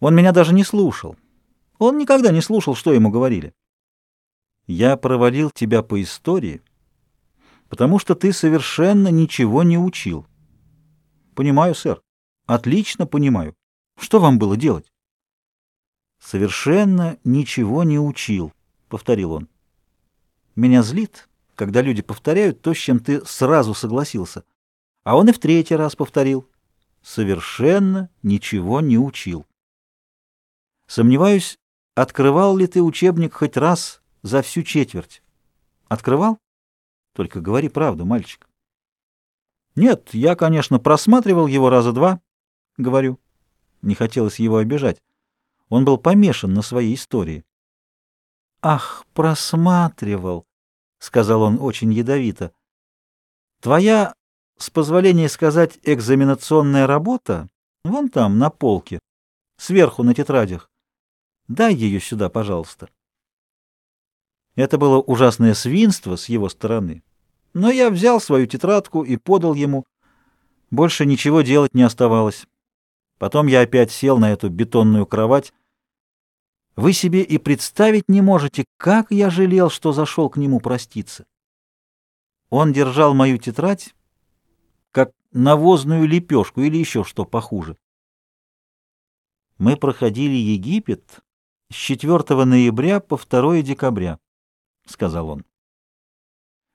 Он меня даже не слушал. Он никогда не слушал, что ему говорили. Я провалил тебя по истории, потому что ты совершенно ничего не учил. Понимаю, сэр. Отлично понимаю. Что вам было делать? Совершенно ничего не учил, повторил он. Меня злит, когда люди повторяют то, с чем ты сразу согласился. А он и в третий раз повторил. Совершенно ничего не учил. Сомневаюсь, открывал ли ты учебник хоть раз за всю четверть? Открывал? Только говори правду, мальчик. Нет, я, конечно, просматривал его раза два, говорю. Не хотелось его обижать. Он был помешан на своей истории. Ах, просматривал, сказал он очень ядовито. Твоя, с позволения сказать, экзаменационная работа вон там, на полке, сверху на тетрадях. Дай ее сюда, пожалуйста. Это было ужасное свинство с его стороны. Но я взял свою тетрадку и подал ему. Больше ничего делать не оставалось. Потом я опять сел на эту бетонную кровать. Вы себе и представить не можете, как я жалел, что зашел к нему проститься. Он держал мою тетрадь, как навозную лепешку или еще что похуже. Мы проходили Египет с 4 ноября по 2 декабря, — сказал он.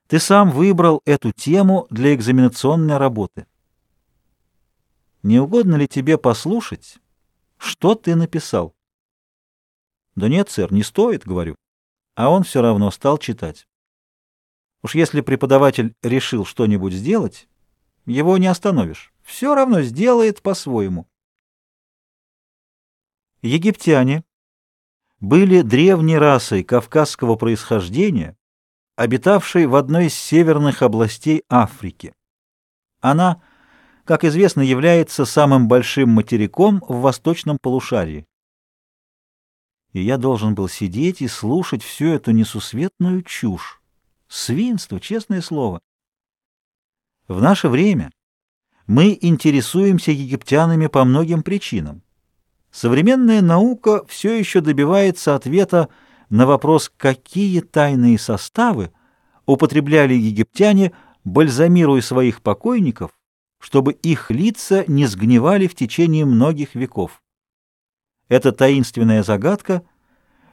Ты сам выбрал эту тему для экзаменационной работы. Не угодно ли тебе послушать, что ты написал? Да нет, сэр, не стоит, говорю. А он все равно стал читать. Уж если преподаватель решил что-нибудь сделать, его не остановишь. Все равно сделает по-своему. Египтяне были древней расой кавказского происхождения, обитавшей в одной из северных областей Африки. Она, как известно, является самым большим материком в восточном полушарии. И я должен был сидеть и слушать всю эту несусветную чушь. Свинство, честное слово. В наше время мы интересуемся египтянами по многим причинам. Современная наука все еще добивается ответа на вопрос, какие тайные составы употребляли египтяне, бальзамируя своих покойников, чтобы их лица не сгнивали в течение многих веков. Эта таинственная загадка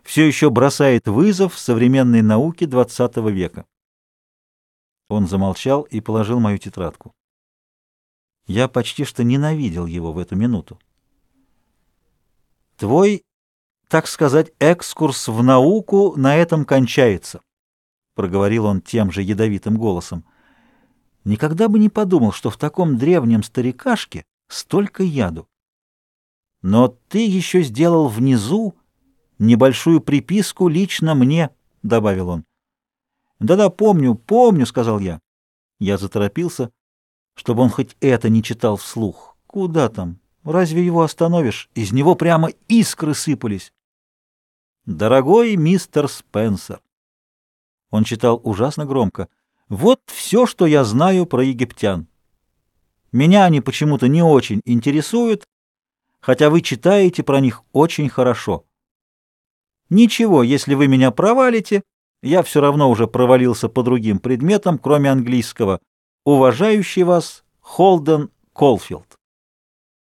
все еще бросает вызов современной науке XX века. Он замолчал и положил мою тетрадку. Я почти что ненавидел его в эту минуту. Твой, так сказать, экскурс в науку на этом кончается, — проговорил он тем же ядовитым голосом. Никогда бы не подумал, что в таком древнем старикашке столько яду. Но ты еще сделал внизу небольшую приписку лично мне, — добавил он. Да-да, помню, помню, — сказал я. Я заторопился, чтобы он хоть это не читал вслух. Куда там? Разве его остановишь? Из него прямо искры сыпались. Дорогой мистер Спенсер. Он читал ужасно громко. Вот все, что я знаю про египтян. Меня они почему-то не очень интересуют, хотя вы читаете про них очень хорошо. Ничего, если вы меня провалите, я все равно уже провалился по другим предметам, кроме английского. Уважающий вас Холден Колфилд.